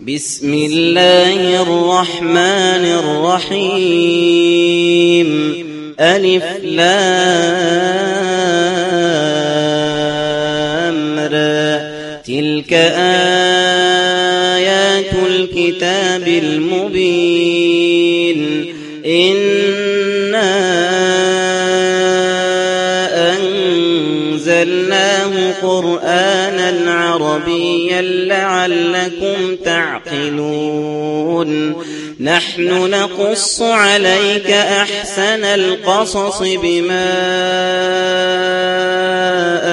بسم الله الرحمن الرحيم. ألف لام را. تلك آيات الكتاب المبين. قرآنا عربيا لعلكم تعقلون. نحن نقص عليك أحسن القصص بما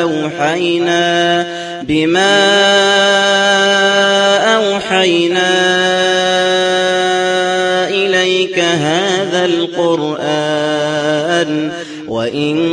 أوحينا بما أوحينا إليك هذا القرآن. وإن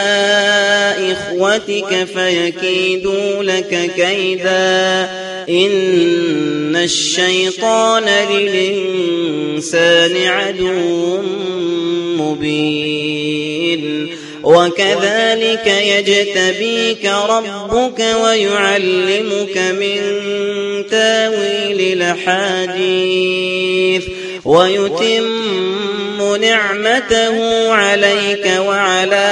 إخوتك فيكيدوا لك كيدا إن الشيطان للإنسان عدو مبين وكذلك يجتبيك ربك ويعلمك من تاويل الأحاديث ويتم نعمته عليك وعلى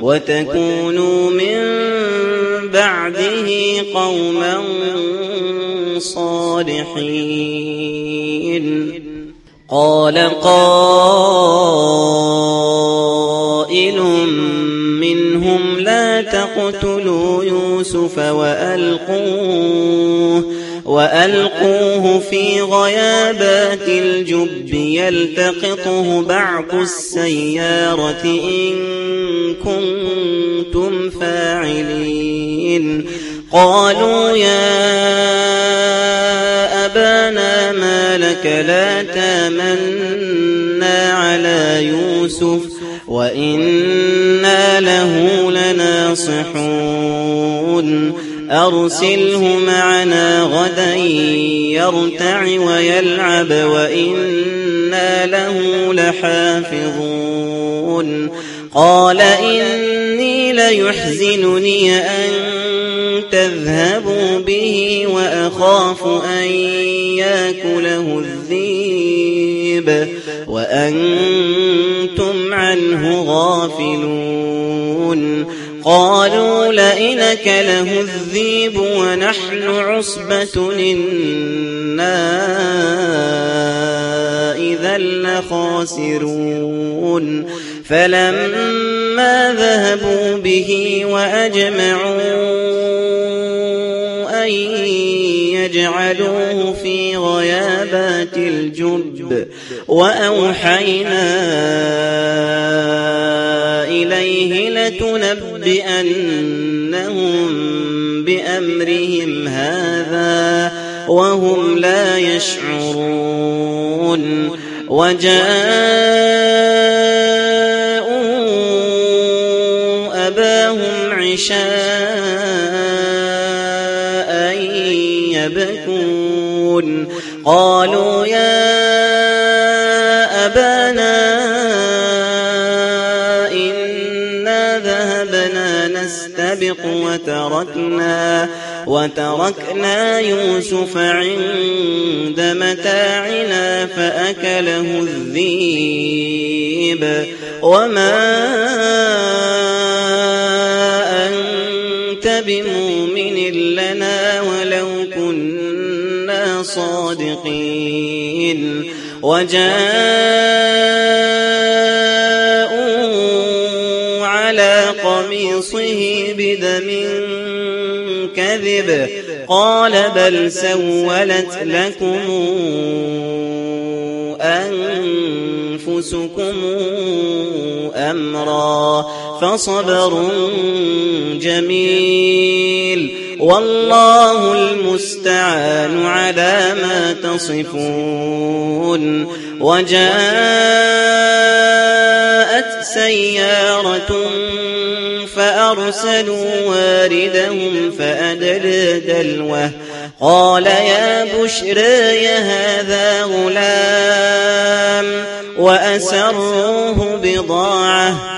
وتكونوا من بعده قوما صالحين. قال قائل منهم لا تقتلوا يوسف وألقوه وألقوه في غيابات الجب يلتقطه بعض السيارة إن كنتم فاعلين. قالوا يا أبانا ما لك لا تامنا على يوسف وإنا له لناصحون. أرسله معنا غدا يرتع ويلعب وإنا له لحافظون. قال إني ليحزنني أن تذهبوا به وأخاف أن يأكله الذيب وأنتم عنه غافلون. قالوا لئنك له الذيب ونحن عصبة إنا إذا لخاسرون. فلما ذهبوا به وأجمعوا أن يجعلوه في غيابات الجب وأوحينا إليه لتنبئنهم بأمرهم هذا وهم لا يشعرون. وجاءوا عشاء يبكون. قالوا يا أبانا إنا ذهبنا نستبق وتركنا وتركنا يوسف عند متاعنا فأكله الذيب وما بمؤمن لنا ولو كنا صادقين. وجاءوا على قميصه بدم كذب. قال بل سولت لكم أنفسكم أمرا. فصبر جميل. والله المستعان على ما تصفون. وجاءت سيارة فأرسلوا واردهم فأدلى دلوه. قال يا بشرى هذا غلام وأسروه بضاعة.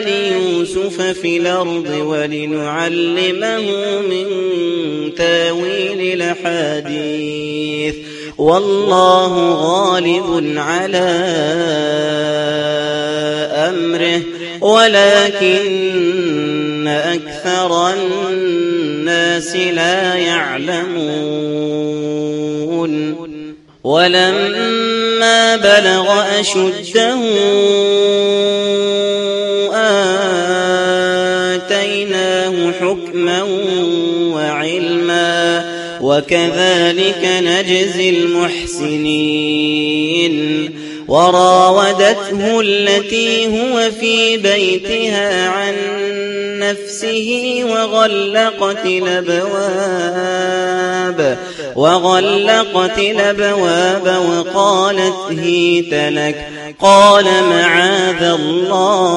ليوسف في الأرض ولنعلمه من تأويل الأحاديث. والله غالب على أمره ولكن أكثر الناس لا يعلمون. ولما بلغ أشده وكذلك نجزي المحسنين. وراودته التي هو في بيتها عن نفسه وغلقت الأبواب وغلقت الأبواب وقالت هيت لك قال معاذ الله.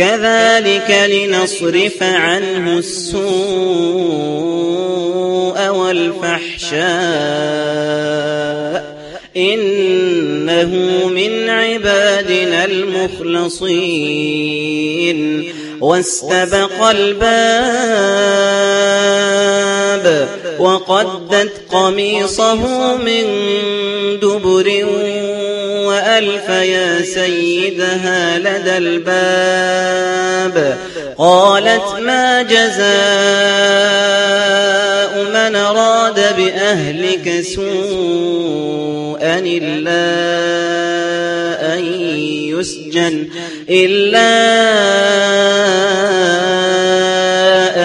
كذلك لنصرف عنه السوء والفحشاء إنه من عبادنا المخلصين. واستبق الباب وقدت قميصه من دبر وألف يا سيدها لدى الباب. قالت ما جزاء من أراد بأهلك سوءا إلا أن يسجن إلا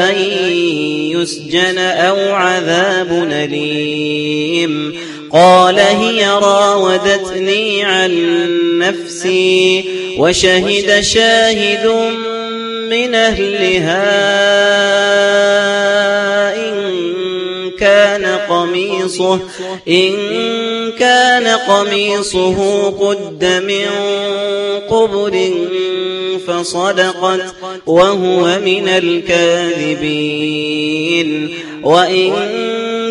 أن يسجن أو عذاب أليم. قال هي راودتني عن نفسي وشهد شاهد من أهلها إن كان قميصه إن كان قميصه قد من قبل فصدقت وهو من الكاذبين وإن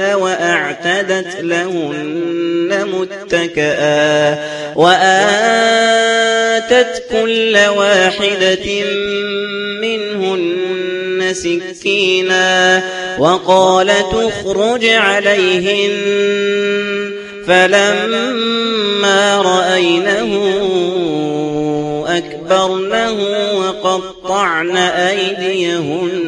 وأعتدت لهن متكئا وآتت كل واحدة منهن سكينا وقالت اخرج عليهن فلما رأينه أكبرنه وقطعن أيديهن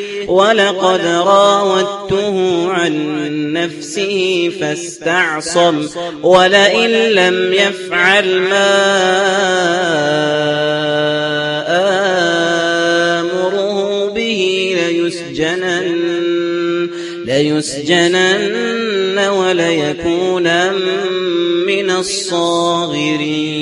ولقد راودته عن نفسه فاستعصم ولئن لم يفعل ما آمره به ليسجنن, ليسجنن وليكون من الصاغرين.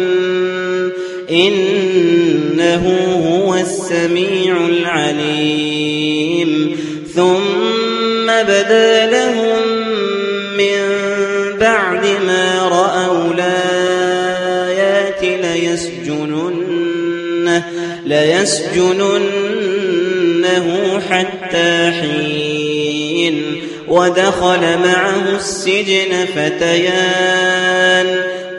إنه هو السميع العليم. ثم بدا لهم من بعد ما رأوا الآيات ليسجننه, ليسجننه حتى حين. ودخل معه السجن فتيان.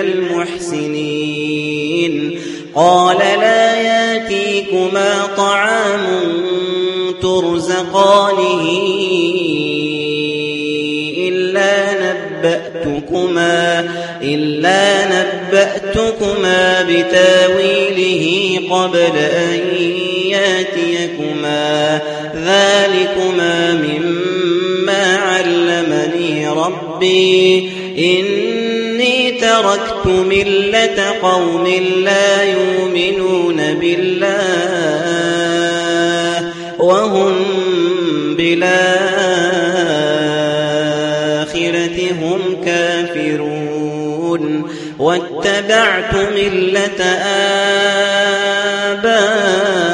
المحسنين. قال لا ياتيكما طعام ترزقانه إلا نبأتكما إلا نبأتكما بتاويله قبل أن ياتيكما. ذلكما مما علمني ربي. إني تركت ملة قوم لا يؤمنون بالله وهم بالآخرة هم كافرون. واتبعت ملة آبائي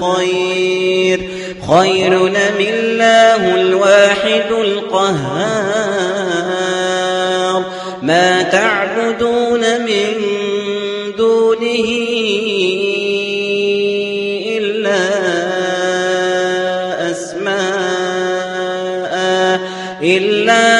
خير. خير من الله الواحد القهار. ما تعبدون من دونه إلا أسماء إلا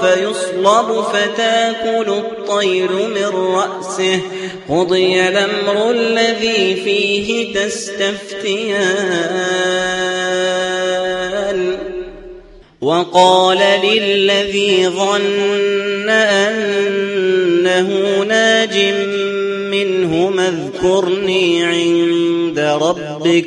فيصلب فتاكل الطير من رأسه. قضي الأمر الذي فيه تستفتيان. وقال للذي ظن أنه ناج منهما اذكرني عند ربك.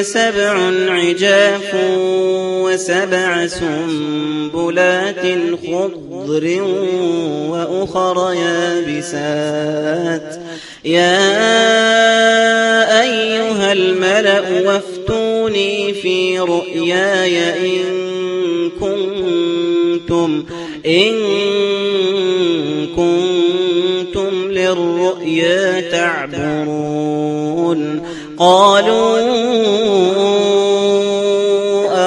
سبع عجاف وسبع سنبلات خضر وأخر يابسات. يا أيها الملأ وافتوني في رؤياي إن كنتم إن كنتم للرؤيا تعبرون. قالوا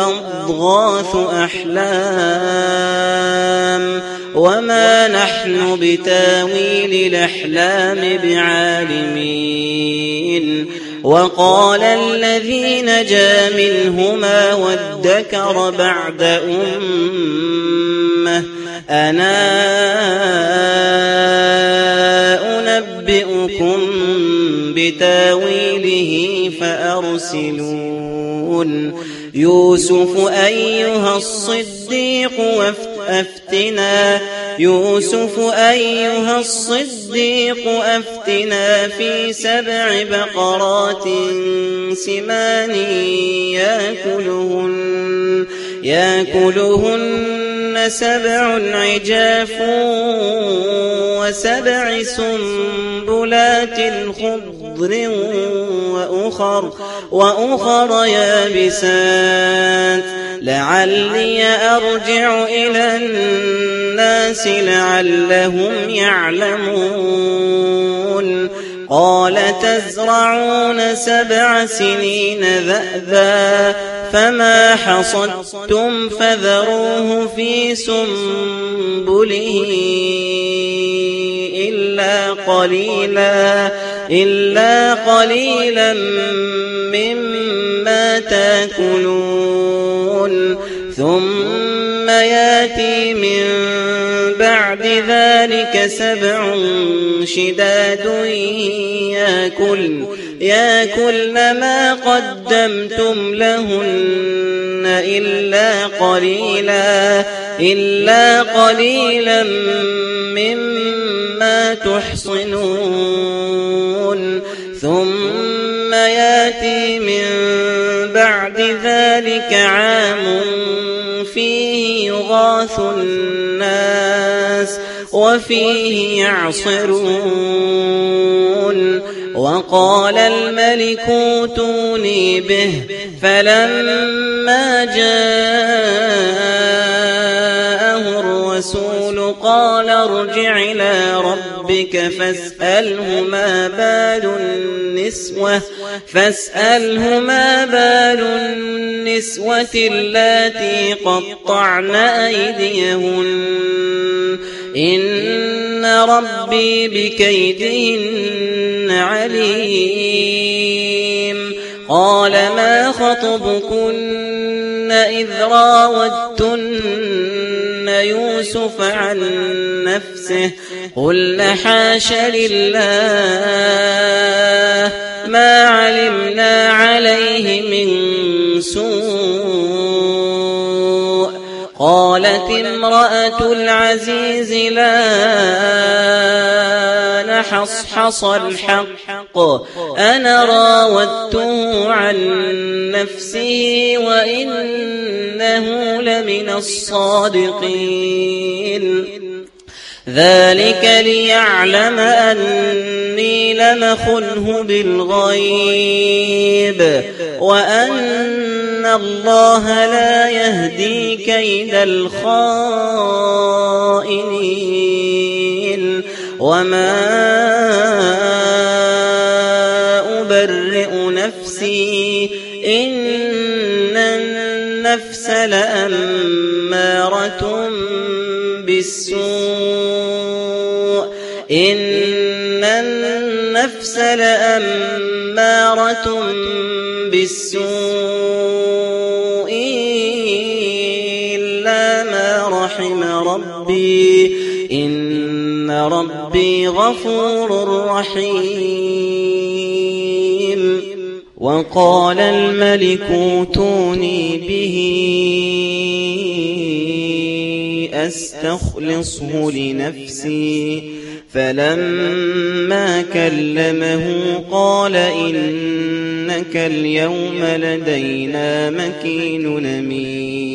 أضغاث أحلام. وما نحن بتاويل الأحلام بعالمين. وقال الذي نجا منهما وادكر بعد أمة أنا بتاويله فأرسلون. يوسف أيها الصديق أفتنا. يوسف أيها الصديق أفتنا في سبع بقرات سمان ياكلهن ياكلهن سبع عجاف وسبع سنبلات خضر وأخر وأخر يابسات. لعلي أرجع إلى الناس لعلهم يعلمون. قال تزرعون سبع سنين ذأبا فما حصدتم فذروه في سنبله إلا قليلا إلا قليلا مما تاكلون. ثم يأتي من بعد ذلك سبع شداد. ياكل ياكلن ما قدمتم لهن إلا قليلا إلا قليلا مما تحصنون. ثم يأتي من بعد ذلك عام فيه يغاث الناس. وفيه يعصرون. وقال الملك أوتوني به. فلما جاءه قال ارجع إلى ربك فاسأله ما بال النسوة فاسأله ما بال النسوة اللاتي قطعن أيديهن. إن ربي بكيدهن عليم. قال ما خطبكن إذ راودتن؟ يوسف عن نفسه قل حاش لله ما علمنا عليه من سوء قالت امرأة العزيز لا نحصحص الحق. أنا راودته عن نفسه وإنه لمن الصادقين. ذلك ليعلم أني لم خنه بالغيب وأن الله لا يهدي كيد الخائنين. وما أبرئ نفسي إن النفس لأمارة بالسوء إن النفس لأمارة بالسوء ربي غفور رحيم. وقال الملك اوتوني به. أستخلصه لنفسي. فلما كلمه قال إنك اليوم لدينا مكين أمين.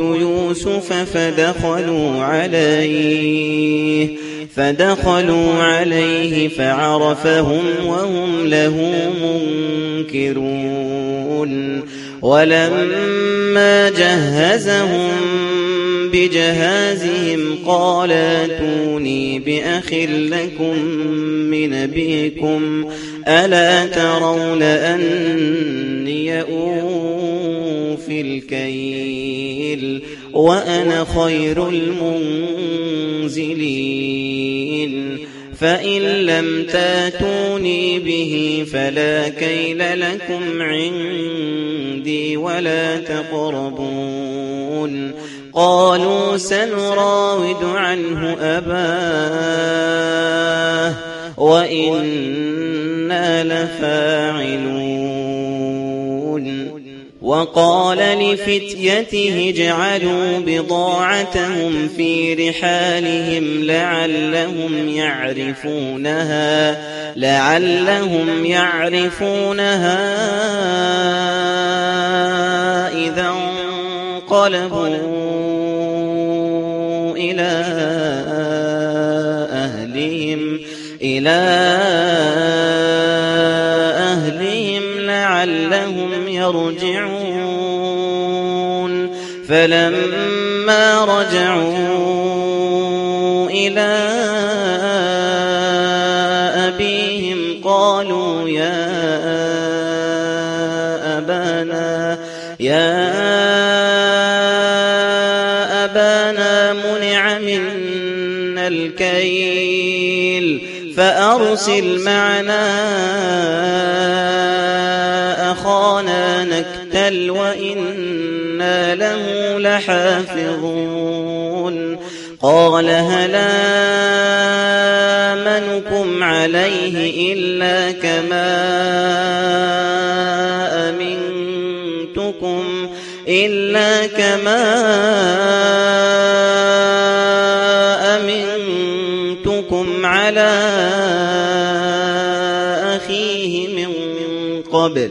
إخوة يوسف فدخلوا عليه فدخلوا عليه فعرفهم وهم له منكرون. ولما جهزهم بجهازهم قال أتوني بأخ لكم من أبيكم ألا ترون أني أوفي الكيل وأنا خير المنزلين. فإن لم تاتوني به فلا كيل لكم عند عندي ولا تقربون. قالوا سنراود عنه أباه وإنا لفاعلون. وقال لفتيته اجعلوا بضاعتهم في رحالهم لعلهم يعرفونها لعلهم يعرفونها إذا انقلبوا إلى أهلهم إلى أهلهم يرجعون. فلما رجعوا إلى أبيهم قالوا يا أبانا يا أبانا منع منا الكيل فأرسل معنا نكتل وإنا له لحافظون قال هل آمنكم عليه إلا كما أمنتكم إلا كما أمنتكم على أخيه من قبل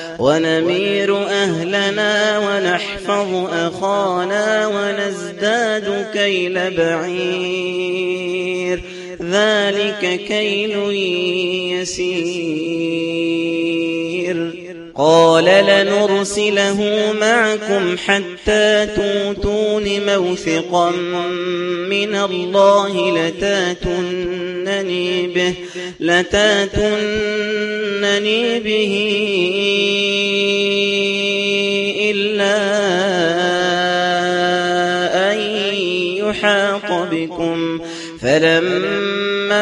ونمير أهلنا ونحفظ أخانا ونزداد كيل بعير. ذلك كيل يسير. قال لنرسله معكم حتى توتون موثقا من الله لتاتونني به لتأتونني به إلا أن يحاط بكم. فلما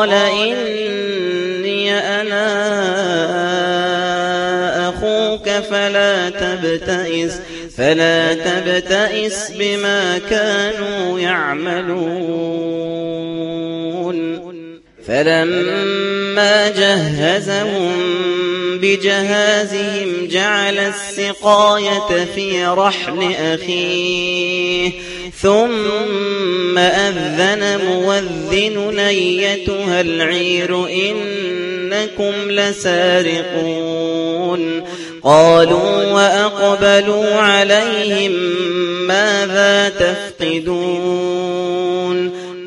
قال إني أنا أخوك فلا تبتئس فلا تبتئس بما كانوا يعملون. فلما جهزهم بجهازهم جعل السقاية في رحل أخيه. ثم أذن مؤذن أيتها العير إنكم لسارقون. قالوا وأقبلوا عليهم ماذا تفقدون؟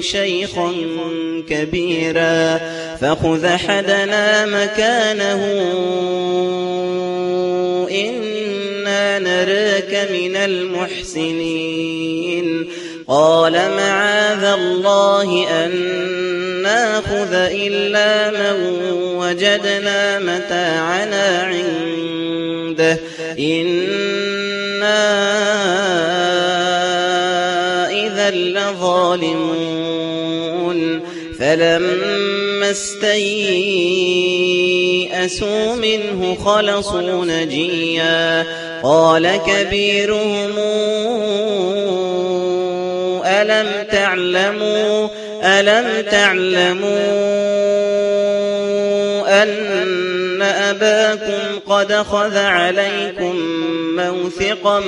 شيخا كبيرا فخذ حدنا مكانه. إنا نراك من المحسنين. قال معاذ الله أن ناخذ إلا من وجدنا متاعنا عنده. إنا إذا لظالمون. فلما استيئسوا منه خلصوا نجيا. قال كبيرهم ألم تعلموا ألم تعلموا أن أباكم قد خذ عليكم موثقا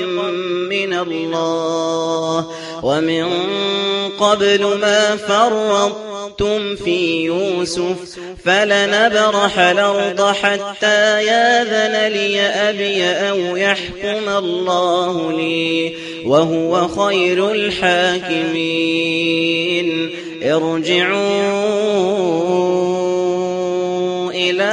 من الله ومن قبل ما فرطتم في يوسف فلنبرح الأرض حتى ياذن لي أبي أو يحكم الله لي وهو خير الحاكمين. ارجعوا إلى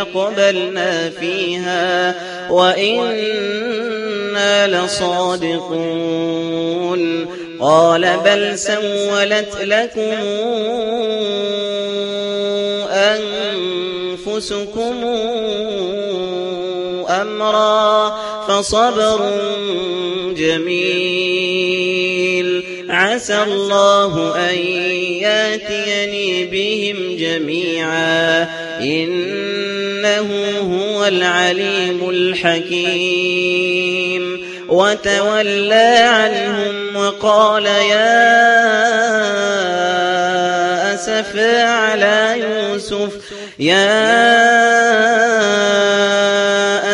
أقبلنا فيها وإنا لصادقون. قال بل سولت لكم أنفسكم أمرا فصبر جميل. عسى الله أن يأتيني بهم جميعا. إنه هو العليم الحكيم. وتولى عنهم وقال يا أسفى على يوسف. يا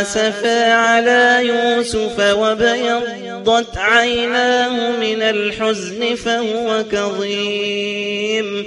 أسفى على يوسف وبيضت عيناه من الحزن فهو كظيم.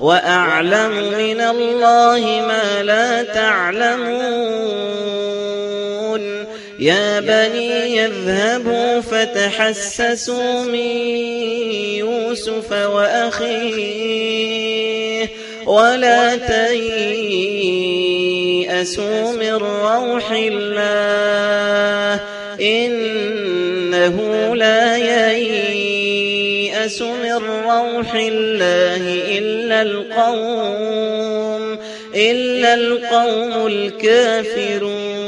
وأعلم من الله ما لا تعلمون. يا بني يذهبوا فتحسسوا من يوسف وأخيه. ولا تيأسوا من روح الله. إنه لا ييأس من روح الله إلا القوم إلا القوم الكافرون.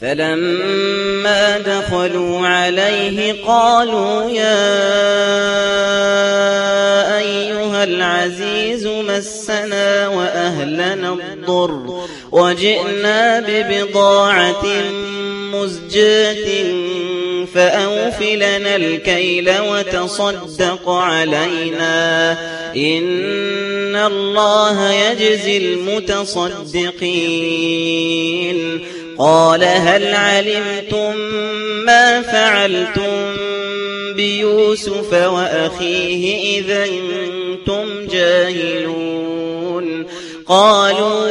فلما دخلوا عليه قالوا يا أيها العزيز مسنا وأهلنا الضر وجئنا ببضاعة مزجاة فأوفلنا الكيل وتصدق علينا. إن الله يجزي المتصدقين. قال هل علمتم ما فعلتم بيوسف وأخيه إذا أنتم جاهلون؟ قالوا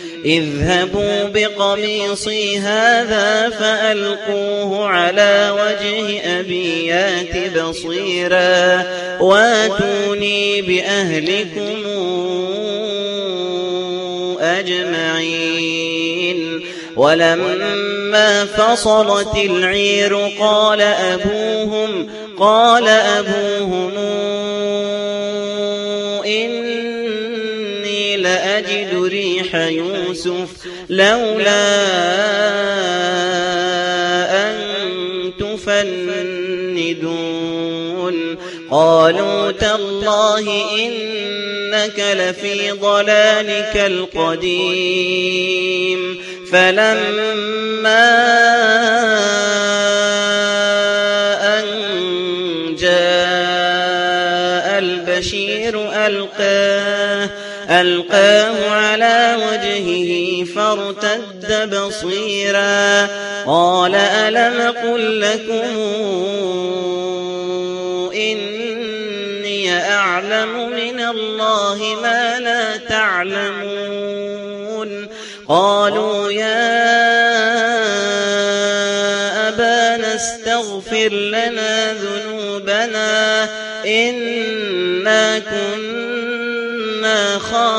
اذهبوا بقميصي هذا فألقوه على وجه أبي يات بصيرا. واتوني بأهلكم أجمعين. ولما فصلت العير قال أبوهم قال أبوهم إني لأجد ريح يوسف لولا أن تفندون. قالوا تالله إنك لفي ضلالك القديم. فلما ألقاه على وجهه فارتد بصيرا. قال ألم قل لكم إني أعلم من الله ما لا تعلمون. قالوا يا أبانا استغفر لنا ذنوبنا إنا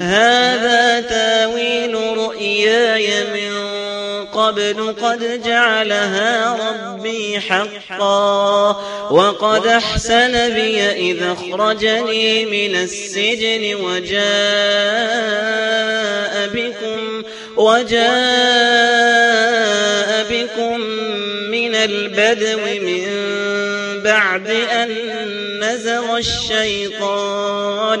هذا تاويل رؤياي من قبل قد جعلها ربي حقا وقد أحسن بي إذا أخرجني من السجن وجاء بكم وجاء بكم من البدو من بعد أن نزغ الشيطان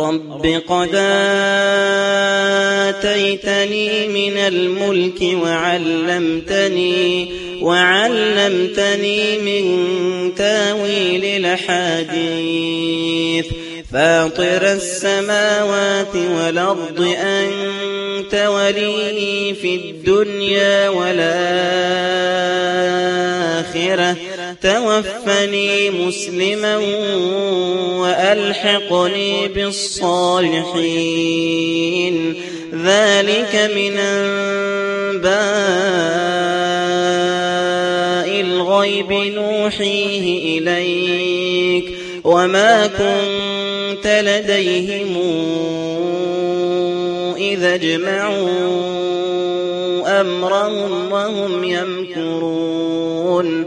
رب قد آتيتني من الملك وعلمتني وعلمتني من تأويل الأحاديث. فاطر السماوات والأرض أنت ولي في الدنيا والآخرة. توفني مسلما وألحقني بالصالحين. ذلك من أنباء الغيب نوحيه إليك. وما كنت لديهم إذا اجمعوا أمرهم وهم يمكرون.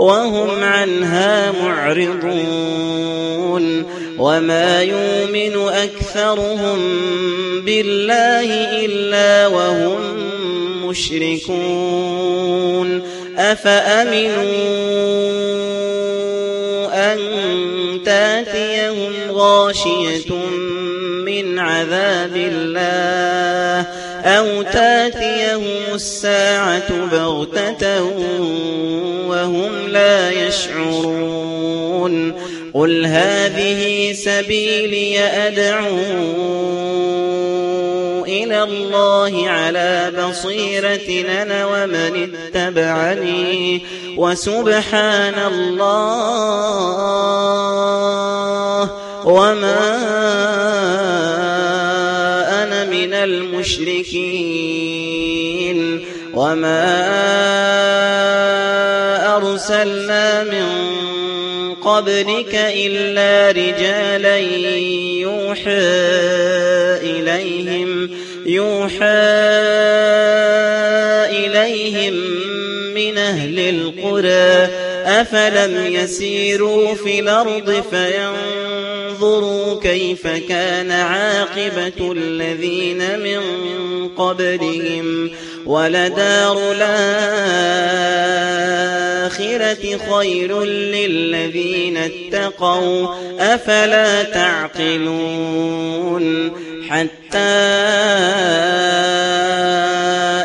وهم عنها معرضون وما يؤمن أكثرهم بالله إلا وهم مشركون أفأمنوا أن تأتيهم غاشية من عذاب الله أو تأتيهم الساعة بغتة وهم لا يشعرون. قل هذه سبيلي أدعو إلى الله على بصيرة أنا ومن اتبعني. وسبحان الله وما أنا من المشركين. وما أرسلنا من قبلك إلا رجالا يوحى إليهم يوحى إليهم من أهل القرى. أفلم يسيروا في الأرض فينظروا كيف كان عاقبة الذين من قبلهم. ولدار الآخرة خير للذين اتقوا أفلا تعقلون؟ حتى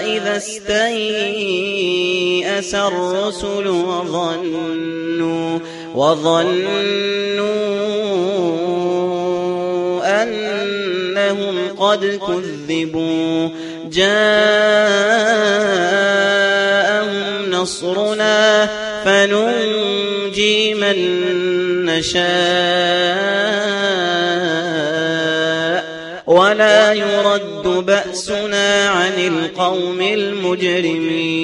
إذا استيأس الرسل وظنوا وظنوا أنهم قد كذبوا. جاءهم نصرنا فننجي من نشاء ولا يرد بأسنا عن القوم المجرمين.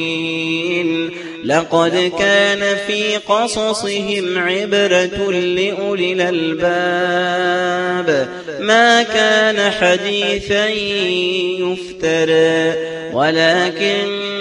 لقد كان في قصصهم عبرة لأولي الألباب. ما كان حديثا يفترى ولكن